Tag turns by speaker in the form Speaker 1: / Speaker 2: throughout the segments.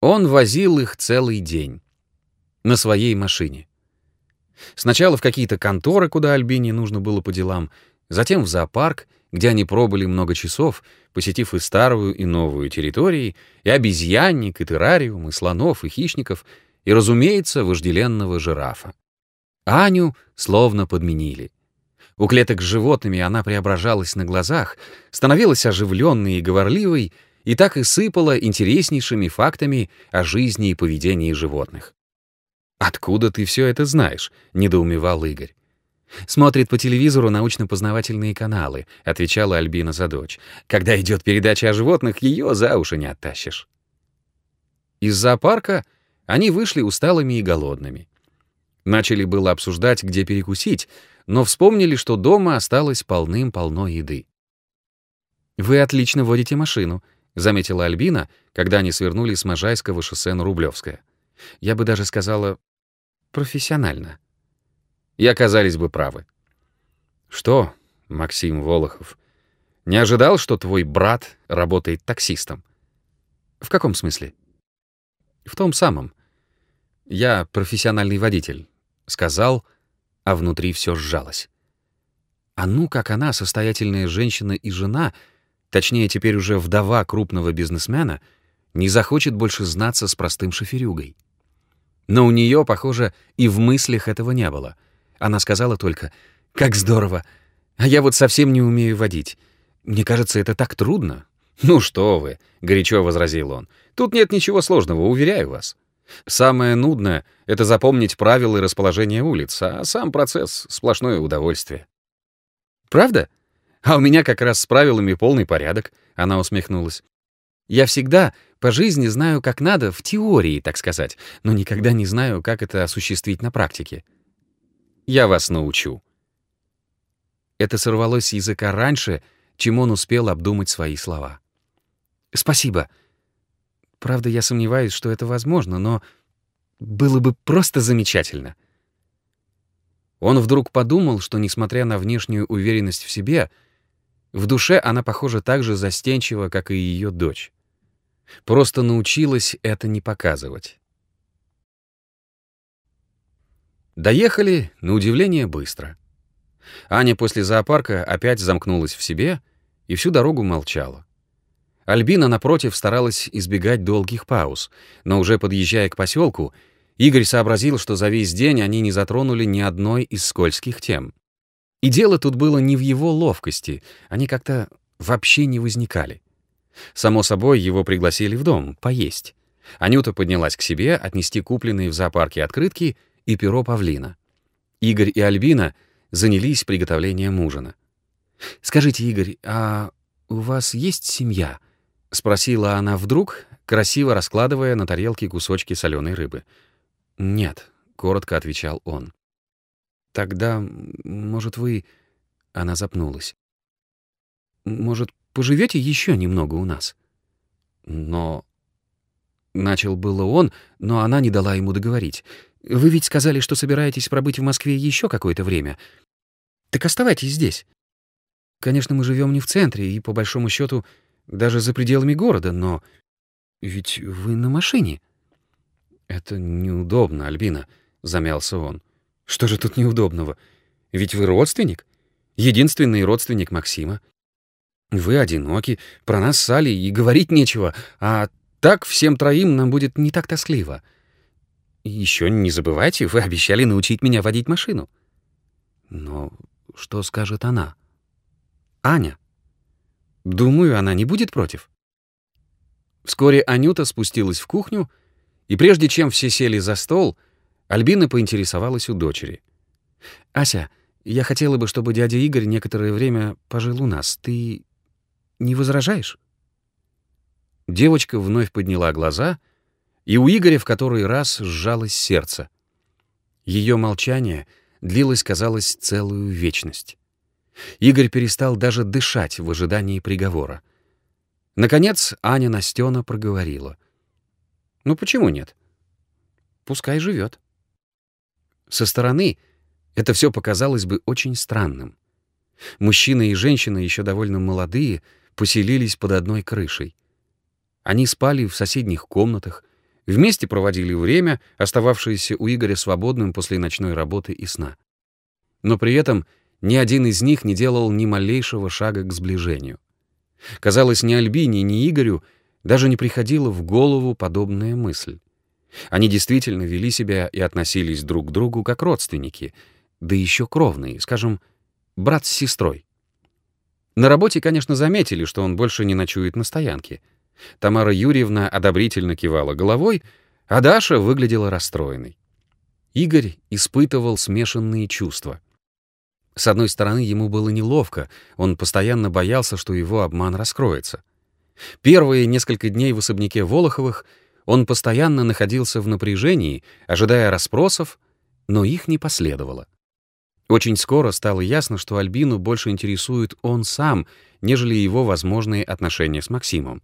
Speaker 1: Он возил их целый день. На своей машине. Сначала в какие-то конторы, куда Альбине нужно было по делам, затем в зоопарк, где они пробыли много часов, посетив и старую, и новую территории, и обезьянник, и террариум, и слонов, и хищников, и, разумеется, вожделенного жирафа. Аню словно подменили. У клеток с животными она преображалась на глазах, становилась оживленной и говорливой, и так и сыпала интереснейшими фактами о жизни и поведении животных. «Откуда ты все это знаешь?» — недоумевал Игорь. «Смотрит по телевизору научно-познавательные каналы», — отвечала Альбина за дочь. «Когда идет передача о животных, ее за уши не оттащишь». Из зоопарка они вышли усталыми и голодными. Начали было обсуждать, где перекусить, но вспомнили, что дома осталось полным-полно еды. «Вы отлично водите машину», — заметила Альбина, когда они свернули с Можайского шоссе на Рублевское. «Я бы даже сказала, профессионально. И оказались бы правы. Что, Максим Волохов, не ожидал, что твой брат работает таксистом? В каком смысле? В том самом. Я профессиональный водитель, сказал, а внутри все сжалось. А ну, как она, состоятельная женщина и жена, точнее, теперь уже вдова крупного бизнесмена, не захочет больше знаться с простым шоферюгой. Но у нее, похоже, и в мыслях этого не было. Она сказала только «Как здорово! А я вот совсем не умею водить. Мне кажется, это так трудно». «Ну что вы», — горячо возразил он, — «тут нет ничего сложного, уверяю вас. Самое нудное — это запомнить правила и расположение улиц, а сам процесс — сплошное удовольствие». «Правда? А у меня как раз с правилами полный порядок», — она усмехнулась. «Я всегда по жизни знаю, как надо, в теории, так сказать, но никогда не знаю, как это осуществить на практике. Я вас научу. Это сорвалось с языка раньше, чем он успел обдумать свои слова. Спасибо. Правда, я сомневаюсь, что это возможно, но было бы просто замечательно. Он вдруг подумал, что, несмотря на внешнюю уверенность в себе, в душе она, похожа так же застенчива, как и ее дочь. Просто научилась это не показывать. Доехали, на удивление, быстро. Аня после зоопарка опять замкнулась в себе и всю дорогу молчала. Альбина, напротив, старалась избегать долгих пауз, но уже подъезжая к поселку, Игорь сообразил, что за весь день они не затронули ни одной из скользких тем. И дело тут было не в его ловкости, они как-то вообще не возникали. Само собой, его пригласили в дом, поесть. Анюта поднялась к себе, отнести купленные в зоопарке открытки и перо павлина. Игорь и Альбина занялись приготовлением ужина. «Скажите, Игорь, а у вас есть семья?» — спросила она вдруг, красиво раскладывая на тарелке кусочки соленой рыбы. «Нет», — коротко отвечал он. «Тогда, может, вы...» — она запнулась. «Может, поживете еще немного у нас?» «Но...» Начал было он, но она не дала ему договорить. «Вы ведь сказали, что собираетесь пробыть в Москве еще какое-то время. Так оставайтесь здесь. Конечно, мы живем не в центре и, по большому счету, даже за пределами города, но ведь вы на машине». «Это неудобно, Альбина», — замялся он. «Что же тут неудобного? Ведь вы родственник. Единственный родственник Максима. Вы одиноки, про нас с Алей и говорить нечего, а так всем троим нам будет не так тоскливо. еще не забывайте, вы обещали научить меня водить машину. Но что скажет она? Аня. Думаю, она не будет против. Вскоре Анюта спустилась в кухню, и прежде чем все сели за стол, Альбина поинтересовалась у дочери. «Ася, я хотела бы, чтобы дядя Игорь некоторое время пожил у нас. Ты не возражаешь?» Девочка вновь подняла глаза, и у Игоря в который раз сжалось сердце. Ее молчание длилось, казалось, целую вечность. Игорь перестал даже дышать в ожидании приговора. Наконец Аня Настена проговорила. «Ну почему нет? Пускай живет». Со стороны это все показалось бы очень странным. Мужчина и женщина, еще довольно молодые, поселились под одной крышей. Они спали в соседних комнатах, Вместе проводили время, остававшееся у Игоря свободным после ночной работы и сна. Но при этом ни один из них не делал ни малейшего шага к сближению. Казалось, ни Альбине, ни Игорю даже не приходила в голову подобная мысль. Они действительно вели себя и относились друг к другу как родственники, да еще кровные, скажем, брат с сестрой. На работе, конечно, заметили, что он больше не ночует на стоянке. Тамара Юрьевна одобрительно кивала головой, а Даша выглядела расстроенной. Игорь испытывал смешанные чувства. С одной стороны, ему было неловко, он постоянно боялся, что его обман раскроется. Первые несколько дней в особняке Волоховых он постоянно находился в напряжении, ожидая расспросов, но их не последовало. Очень скоро стало ясно, что Альбину больше интересует он сам, нежели его возможные отношения с Максимом.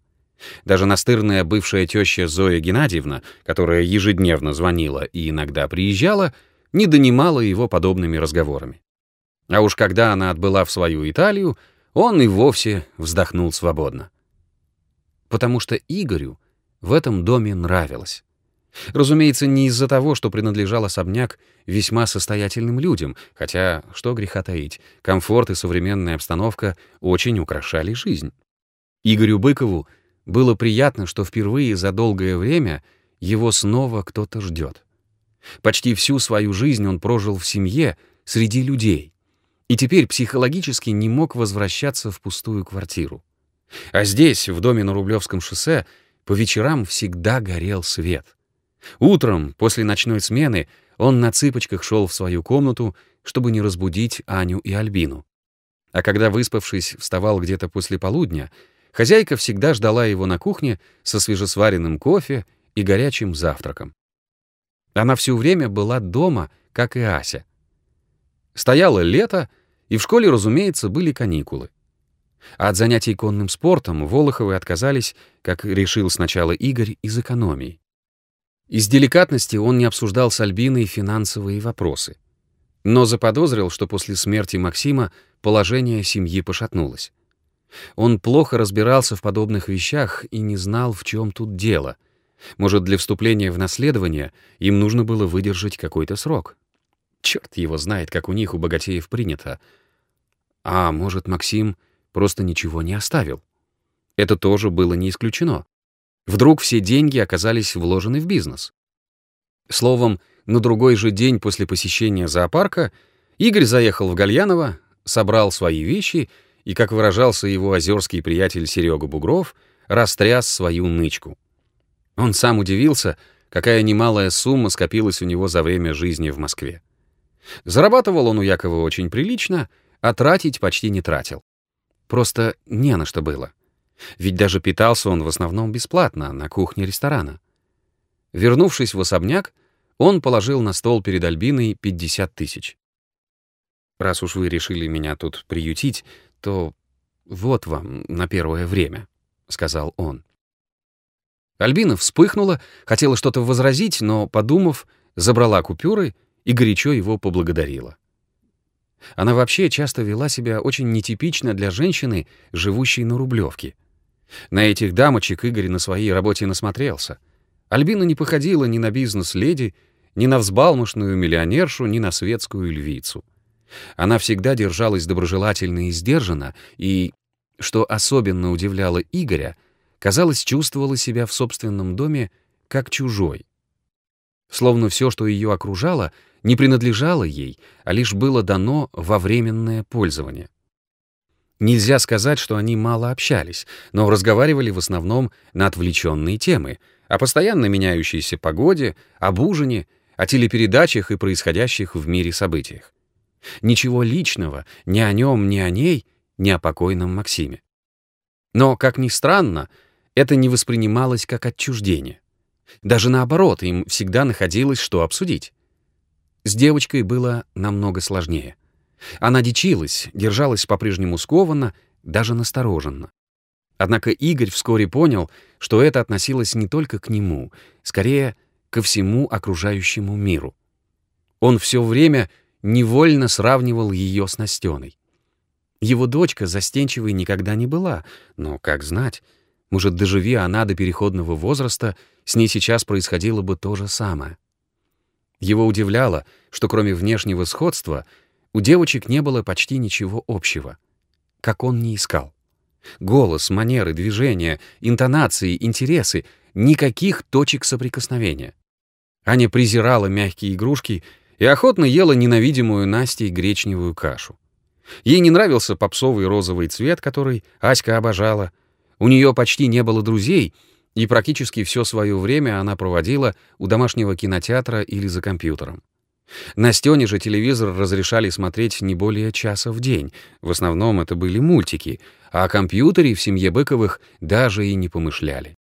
Speaker 1: Даже настырная бывшая теща Зоя Геннадьевна, которая ежедневно звонила и иногда приезжала, не донимала его подобными разговорами. А уж когда она отбыла в свою Италию, он и вовсе вздохнул свободно. Потому что Игорю в этом доме нравилось. Разумеется, не из-за того, что принадлежал особняк весьма состоятельным людям, хотя, что греха таить, комфорт и современная обстановка очень украшали жизнь. Игорю Быкову было приятно, что впервые за долгое время его снова кто-то ждет. Почти всю свою жизнь он прожил в семье, среди людей, и теперь психологически не мог возвращаться в пустую квартиру. А здесь, в доме на Рублевском шоссе, по вечерам всегда горел свет. Утром, после ночной смены, он на цыпочках шел в свою комнату, чтобы не разбудить Аню и Альбину. А когда, выспавшись, вставал где-то после полудня, хозяйка всегда ждала его на кухне со свежесваренным кофе и горячим завтраком. Она все время была дома, как и Ася. Стояло лето, и в школе, разумеется, были каникулы. От занятий конным спортом Волоховы отказались, как решил сначала Игорь, из экономии. Из деликатности он не обсуждал с Альбиной финансовые вопросы. Но заподозрил, что после смерти Максима положение семьи пошатнулось. Он плохо разбирался в подобных вещах и не знал, в чем тут дело. Может, для вступления в наследование им нужно было выдержать какой-то срок. Черт его знает, как у них, у богатеев, принято. А может, Максим просто ничего не оставил? Это тоже было не исключено. Вдруг все деньги оказались вложены в бизнес. Словом, на другой же день после посещения зоопарка Игорь заехал в Гальяново, собрал свои вещи и, как выражался его озерский приятель Серега Бугров, растряс свою нычку. Он сам удивился, какая немалая сумма скопилась у него за время жизни в Москве. Зарабатывал он у Якова очень прилично, а тратить почти не тратил. Просто не на что было. Ведь даже питался он в основном бесплатно, на кухне ресторана. Вернувшись в особняк, он положил на стол перед Альбиной 50 тысяч. «Раз уж вы решили меня тут приютить, то вот вам на первое время», — сказал он. Альбина вспыхнула, хотела что-то возразить, но, подумав, забрала купюры и горячо его поблагодарила. Она вообще часто вела себя очень нетипично для женщины, живущей на Рублевке — на этих дамочек Игорь на своей работе насмотрелся. Альбина не походила ни на бизнес-леди, ни на взбалмошную миллионершу, ни на светскую львицу. Она всегда держалась доброжелательно и сдержанно, и, что особенно удивляло Игоря, казалось, чувствовала себя в собственном доме как чужой. Словно все, что ее окружало, не принадлежало ей, а лишь было дано во временное пользование. Нельзя сказать, что они мало общались, но разговаривали в основном на отвлеченные темы, о постоянно меняющейся погоде, об ужине, о телепередачах и происходящих в мире событиях. Ничего личного ни о нем, ни о ней, ни о покойном Максиме. Но, как ни странно, это не воспринималось как отчуждение. Даже наоборот, им всегда находилось, что обсудить. С девочкой было намного сложнее — она дичилась, держалась по-прежнему скованно, даже настороженно. Однако Игорь вскоре понял, что это относилось не только к нему, скорее, ко всему окружающему миру. Он все время невольно сравнивал ее с Настеной. Его дочка застенчивой никогда не была, но, как знать, может, доживи она до переходного возраста, с ней сейчас происходило бы то же самое. Его удивляло, что кроме внешнего сходства у девочек не было почти ничего общего. Как он не искал. Голос, манеры, движения, интонации, интересы — никаких точек соприкосновения. Аня презирала мягкие игрушки и охотно ела ненавидимую Настей гречневую кашу. Ей не нравился попсовый розовый цвет, который Аська обожала. У нее почти не было друзей, и практически все свое время она проводила у домашнего кинотеатра или за компьютером. На Стёне же телевизор разрешали смотреть не более часа в день. В основном это были мультики, а о компьютере в семье Быковых даже и не помышляли.